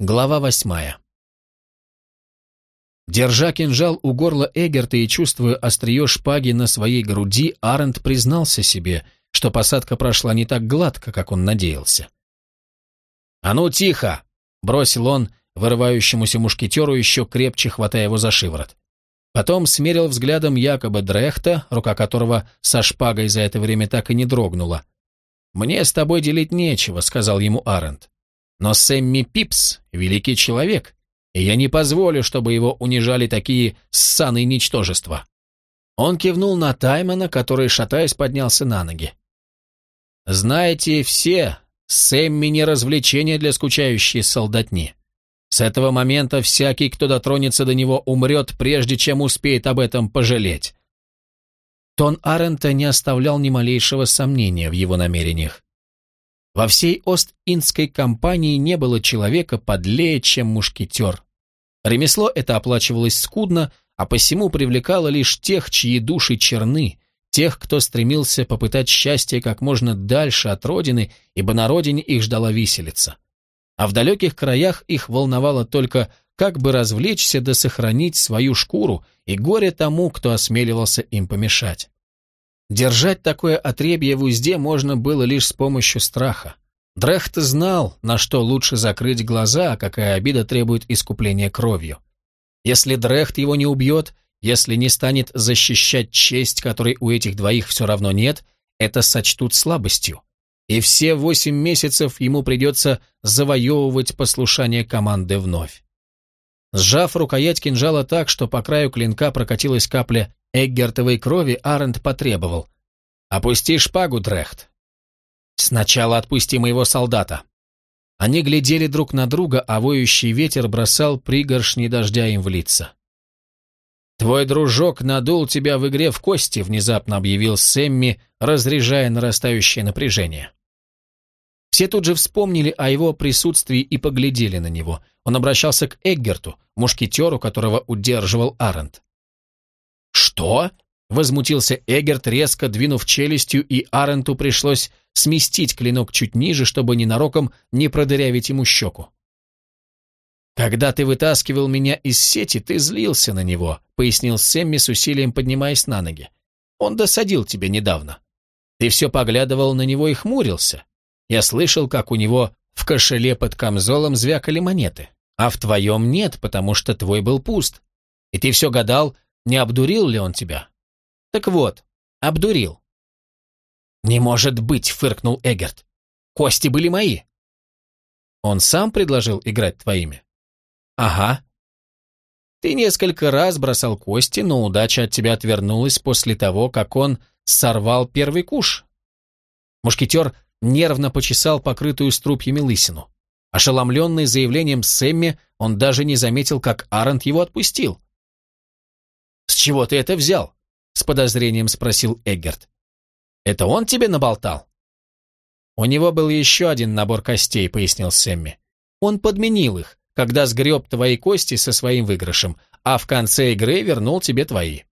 Глава восьмая. Держа кинжал у горла Эгерта и чувствуя острие шпаги на своей груди, Арент признался себе, что посадка прошла не так гладко, как он надеялся. «А ну, тихо!» — бросил он вырывающемуся мушкетеру, еще крепче хватая его за шиворот. Потом смерил взглядом якобы Дрехта, рука которого со шпагой за это время так и не дрогнула. «Мне с тобой делить нечего», — сказал ему Арент. Но Сэмми Пипс — великий человек, и я не позволю, чтобы его унижали такие ссаные ничтожества». Он кивнул на Таймона, который, шатаясь, поднялся на ноги. «Знаете все, Сэмми не развлечение для скучающей солдатни. С этого момента всякий, кто дотронется до него, умрет, прежде чем успеет об этом пожалеть». Тон Арента не оставлял ни малейшего сомнения в его намерениях. Во всей Ост-Индской компании не было человека подлее, чем мушкетер. Ремесло это оплачивалось скудно, а посему привлекало лишь тех, чьи души черны, тех, кто стремился попытать счастье как можно дальше от родины, ибо на родине их ждала виселица. А в далеких краях их волновало только, как бы развлечься да сохранить свою шкуру, и горе тому, кто осмеливался им помешать. Держать такое отребье в узде можно было лишь с помощью страха. Дрехт знал, на что лучше закрыть глаза, а какая обида требует искупления кровью. Если Дрехт его не убьет, если не станет защищать честь, которой у этих двоих все равно нет, это сочтут слабостью. И все восемь месяцев ему придется завоевывать послушание команды вновь. Сжав рукоять кинжала так, что по краю клинка прокатилась капля Эггертовой крови, Арент потребовал. «Опусти шпагу, Дрехт». «Сначала отпусти моего солдата». Они глядели друг на друга, а воющий ветер бросал пригоршни дождя им в лица. «Твой дружок надул тебя в игре в кости», — внезапно объявил Сэмми, разряжая нарастающее напряжение. Все тут же вспомнили о его присутствии и поглядели на него. Он обращался к Эггерту, мушкетеру, которого удерживал Арент. «Что?» — возмутился Эггерт, резко двинув челюстью, и Аренту пришлось сместить клинок чуть ниже, чтобы ненароком не продырявить ему щеку. «Когда ты вытаскивал меня из сети, ты злился на него», — пояснил Сэмми с усилием, поднимаясь на ноги. «Он досадил тебе недавно. Ты все поглядывал на него и хмурился. Я слышал, как у него в кошеле под камзолом звякали монеты, а в твоем нет, потому что твой был пуст. И ты все гадал, не обдурил ли он тебя. Так вот, обдурил. «Не может быть!» — фыркнул Эгерт. «Кости были мои». «Он сам предложил играть твоими?» «Ага». «Ты несколько раз бросал кости, но удача от тебя отвернулась после того, как он сорвал первый куш». Мушкетер нервно почесал покрытую струпьями лысину. Ошеломленный заявлением Сэмми, он даже не заметил, как Арент его отпустил. «С чего ты это взял?» — с подозрением спросил Эггерт. «Это он тебе наболтал?» «У него был еще один набор костей», — пояснил Сэмми. «Он подменил их, когда сгреб твои кости со своим выигрышем, а в конце игры вернул тебе твои».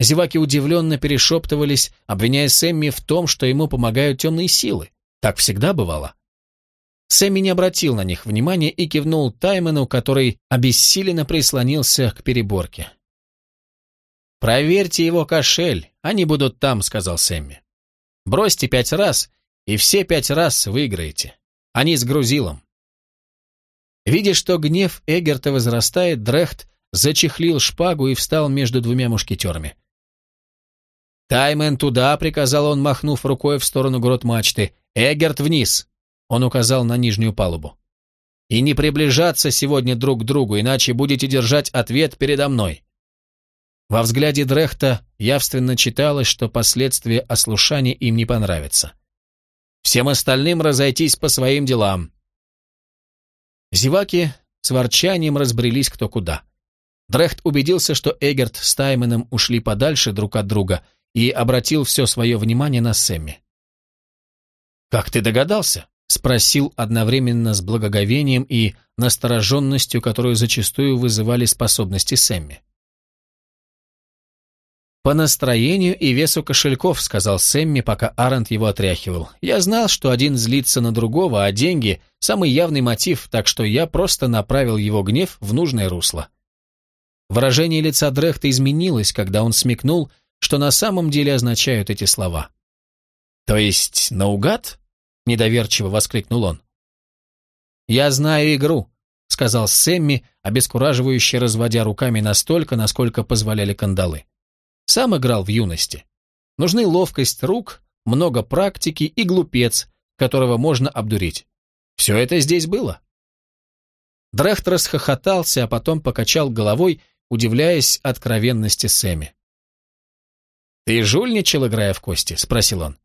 Зеваки удивленно перешептывались, обвиняя Сэмми в том, что ему помогают темные силы. Так всегда бывало. Сэмми не обратил на них внимания и кивнул Таймену, который обессиленно прислонился к переборке. «Проверьте его кошель, они будут там», — сказал Сэмми. «Бросьте пять раз, и все пять раз выиграете. Они с грузилом». Видя, что гнев Эгерта возрастает, Дрехт зачехлил шпагу и встал между двумя мушкетерами. «Таймен туда!» — приказал он, махнув рукой в сторону грот мачты. «Эгерт вниз!» — он указал на нижнюю палубу. «И не приближаться сегодня друг к другу, иначе будете держать ответ передо мной». Во взгляде Дрехта явственно читалось, что последствия ослушания им не понравятся. «Всем остальным разойтись по своим делам». Зеваки с ворчанием разбрелись кто куда. Дрехт убедился, что Эгерт с Тайменом ушли подальше друг от друга — и обратил все свое внимание на Сэмми. «Как ты догадался?» — спросил одновременно с благоговением и настороженностью, которую зачастую вызывали способности Сэмми. «По настроению и весу кошельков», — сказал Сэмми, пока Арент его отряхивал. «Я знал, что один злится на другого, а деньги — самый явный мотив, так что я просто направил его гнев в нужное русло». Выражение лица Дрехта изменилось, когда он смекнул, что на самом деле означают эти слова. «То есть наугад?» — недоверчиво воскликнул он. «Я знаю игру», — сказал Сэмми, обескураживающе разводя руками настолько, насколько позволяли кандалы. «Сам играл в юности. Нужны ловкость рук, много практики и глупец, которого можно обдурить. Все это здесь было». Дрехт расхохотался, а потом покачал головой, удивляясь откровенности Сэмми. «Ты жульничал, играя в кости?» — спросил он.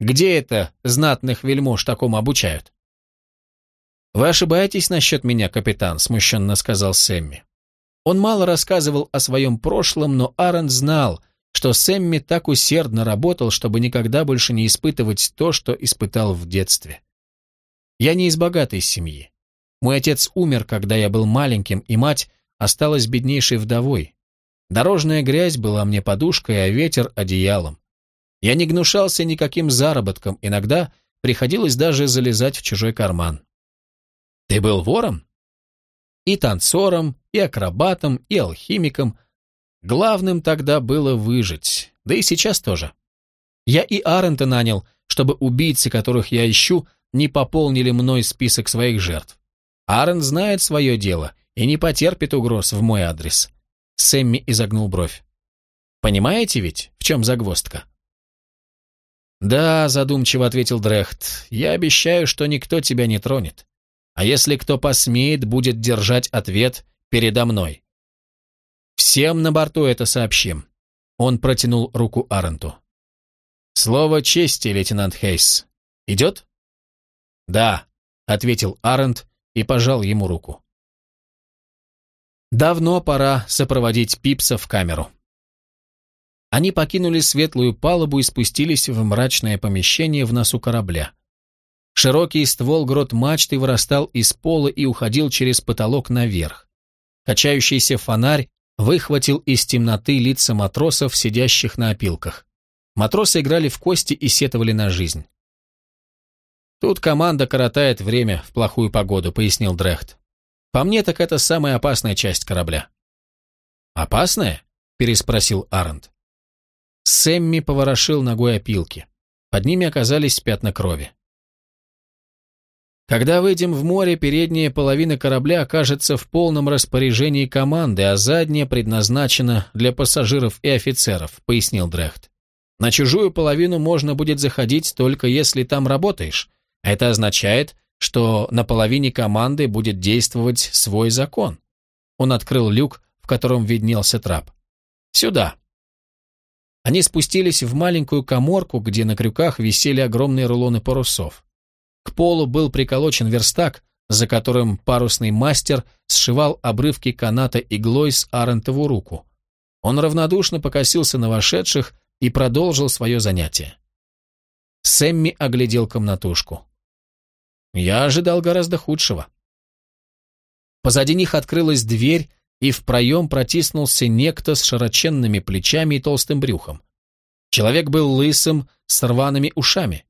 «Где это знатных вельмож такому обучают?» «Вы ошибаетесь насчет меня, капитан», — смущенно сказал Сэмми. Он мало рассказывал о своем прошлом, но Аарон знал, что Сэмми так усердно работал, чтобы никогда больше не испытывать то, что испытал в детстве. «Я не из богатой семьи. Мой отец умер, когда я был маленьким, и мать осталась беднейшей вдовой. Дорожная грязь была мне подушкой, а ветер — одеялом. Я не гнушался никаким заработком, иногда приходилось даже залезать в чужой карман. Ты был вором? И танцором, и акробатом, и алхимиком. Главным тогда было выжить, да и сейчас тоже. Я и Арента нанял, чтобы убийцы, которых я ищу, не пополнили мной список своих жертв. Арен знает свое дело и не потерпит угроз в мой адрес. Сэмми изогнул бровь. Понимаете ведь, в чем загвоздка? «Да», — задумчиво ответил Дрехт, — «я обещаю, что никто тебя не тронет. А если кто посмеет, будет держать ответ передо мной. Всем на борту это сообщим. Он протянул руку Аренту. Слово чести, лейтенант Хейс. Идет? Да, ответил Арент и пожал ему руку. Давно пора сопроводить Пипса в камеру. Они покинули светлую палубу и спустились в мрачное помещение в носу корабля. Широкий ствол грот мачты вырастал из пола и уходил через потолок наверх. Качающийся фонарь выхватил из темноты лица матросов, сидящих на опилках. Матросы играли в кости и сетовали на жизнь. «Тут команда коротает время в плохую погоду», — пояснил Дрехт. «По мне, так это самая опасная часть корабля». «Опасная?» — переспросил Арент. Сэмми поворошил ногой опилки. Под ними оказались пятна крови. Когда выйдем в море, передняя половина корабля окажется в полном распоряжении команды, а задняя предназначена для пассажиров и офицеров», — пояснил Дрехт. «На чужую половину можно будет заходить только если там работаешь. Это означает, что на половине команды будет действовать свой закон». Он открыл люк, в котором виднелся трап. «Сюда». Они спустились в маленькую коморку, где на крюках висели огромные рулоны парусов. К полу был приколочен верстак, за которым парусный мастер сшивал обрывки каната иглой с Арентову руку. Он равнодушно покосился на вошедших и продолжил свое занятие. Сэмми оглядел комнатушку. Я ожидал гораздо худшего. Позади них открылась дверь, и в проем протиснулся некто с широченными плечами и толстым брюхом. Человек был лысым, с рваными ушами.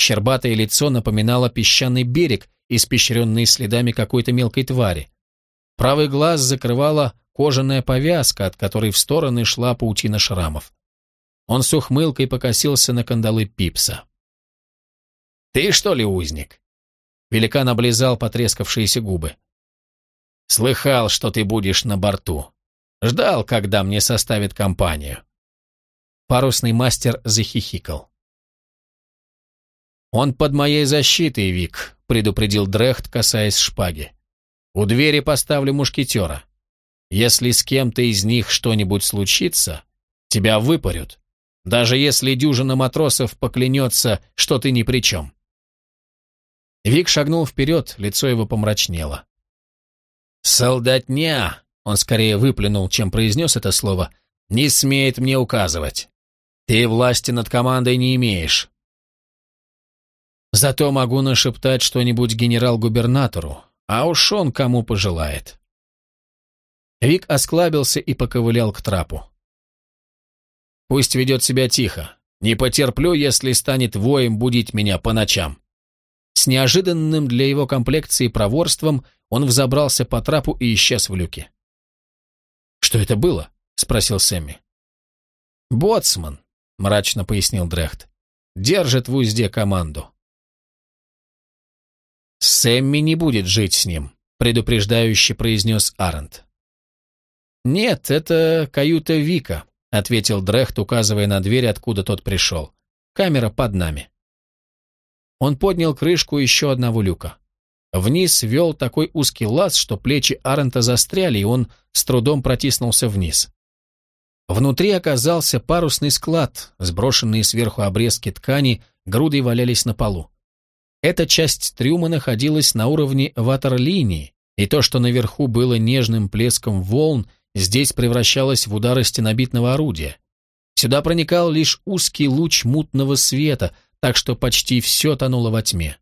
Щербатое лицо напоминало песчаный берег, испещренный следами какой-то мелкой твари. Правый глаз закрывала кожаная повязка, от которой в стороны шла паутина шрамов. Он с ухмылкой покосился на кандалы Пипса. «Ты что ли узник?» Великан облизал потрескавшиеся губы. «Слыхал, что ты будешь на борту. Ждал, когда мне составит компанию». Парусный мастер захихикал. «Он под моей защитой, Вик», — предупредил Дрехт, касаясь шпаги. «У двери поставлю мушкетера. Если с кем-то из них что-нибудь случится, тебя выпарют, даже если дюжина матросов поклянется, что ты ни при чем». Вик шагнул вперед, лицо его помрачнело. «Солдатня!» — он скорее выплюнул, чем произнес это слово. «Не смеет мне указывать. Ты власти над командой не имеешь. Зато могу нашептать что-нибудь генерал-губернатору, а уж он кому пожелает. Вик осклабился и поковылял к трапу. Пусть ведет себя тихо. Не потерплю, если станет воем будить меня по ночам». С неожиданным для его комплекции проворством он взобрался по трапу и исчез в люке. «Что это было?» — спросил Сэмми. «Боцман», — мрачно пояснил Дрехт. «Держит в узде команду». «Сэмми не будет жить с ним», — предупреждающе произнес Арент. «Нет, это каюта Вика», — ответил Дрехт, указывая на дверь, откуда тот пришел. «Камера под нами». Он поднял крышку еще одного люка. Вниз вел такой узкий лаз, что плечи Арента застряли, и он с трудом протиснулся вниз. Внутри оказался парусный склад, сброшенные сверху обрезки ткани грудой валялись на полу. Эта часть трюма находилась на уровне ватерлинии, и то, что наверху было нежным плеском волн, здесь превращалось в удары стенобитного орудия. Сюда проникал лишь узкий луч мутного света, так что почти все тонуло во тьме.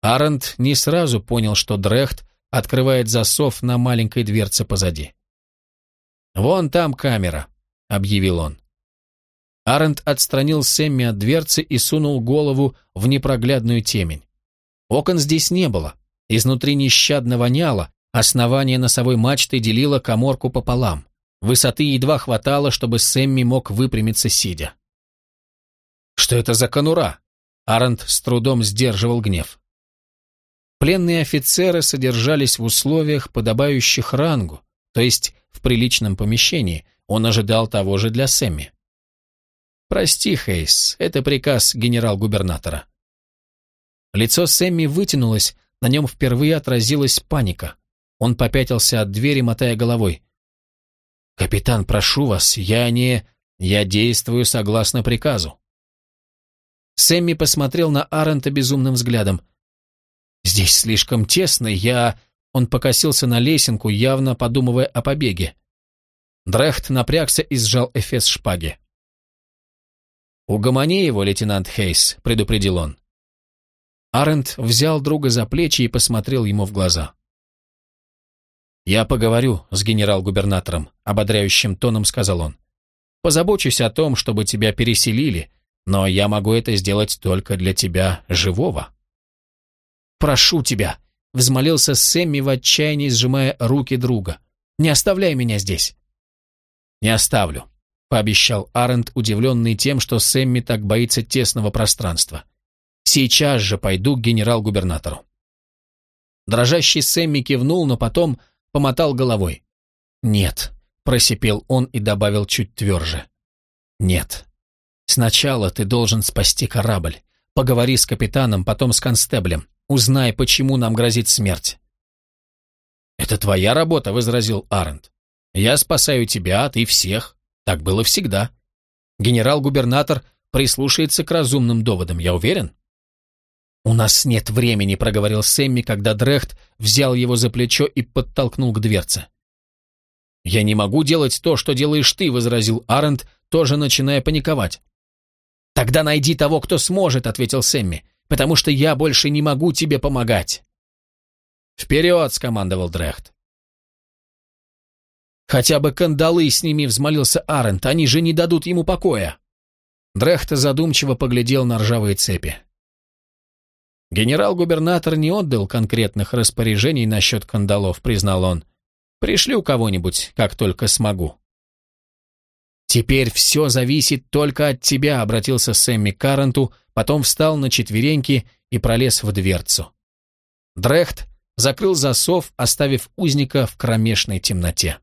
Арент не сразу понял, что Дрехт открывает засов на маленькой дверце позади. «Вон там камера», — объявил он. Арент отстранил Сэмми от дверцы и сунул голову в непроглядную темень. Окон здесь не было, изнутри нещадно воняло, основание носовой мачты делило коморку пополам. Высоты едва хватало, чтобы Сэмми мог выпрямиться сидя. «Что это за конура?» Арент с трудом сдерживал гнев. Пленные офицеры содержались в условиях, подобающих рангу, то есть в приличном помещении, он ожидал того же для Сэмми. «Прости, Хейс, это приказ генерал-губернатора». Лицо Сэмми вытянулось, на нем впервые отразилась паника. Он попятился от двери, мотая головой. «Капитан, прошу вас, я не... Я действую согласно приказу». Сэмми посмотрел на Арента безумным взглядом. «Здесь слишком тесно, я...» Он покосился на лесенку, явно подумывая о побеге. Дрехт напрягся и сжал эфес шпаги. «Угомони его, лейтенант Хейс», — предупредил он. Арент взял друга за плечи и посмотрел ему в глаза. «Я поговорю с генерал-губернатором», — ободряющим тоном сказал он. «Позабочусь о том, чтобы тебя переселили, но я могу это сделать только для тебя живого». «Прошу тебя», — взмолился Сэмми в отчаянии, сжимая руки друга. «Не оставляй меня здесь». «Не оставлю», — пообещал Арент, удивленный тем, что Сэмми так боится тесного пространства. «Сейчас же пойду к генерал-губернатору». Дрожащий Сэмми кивнул, но потом помотал головой. «Нет», — просипел он и добавил чуть тверже. «Нет. Сначала ты должен спасти корабль. Поговори с капитаном, потом с констеблем. Узнай, почему нам грозит смерть». «Это твоя работа», — возразил Арент. «Я спасаю тебя, а ты всех. Так было всегда. Генерал-губернатор прислушается к разумным доводам, я уверен». «У нас нет времени», — проговорил Сэмми, когда Дрехт взял его за плечо и подтолкнул к дверце. «Я не могу делать то, что делаешь ты», — возразил Арент, тоже начиная паниковать. «Тогда найди того, кто сможет», — ответил Сэмми потому что я больше не могу тебе помогать». «Вперед!» — скомандовал Дрехт. «Хотя бы кандалы сними», — взмолился Арент, — «они же не дадут ему покоя». Дрехт задумчиво поглядел на ржавые цепи. «Генерал-губернатор не отдал конкретных распоряжений насчет кандалов», — признал он. «Пришлю кого-нибудь, как только смогу». «Теперь все зависит только от тебя», — обратился Сэмми к Карренту, потом встал на четвереньки и пролез в дверцу. Дрехт закрыл засов, оставив узника в кромешной темноте.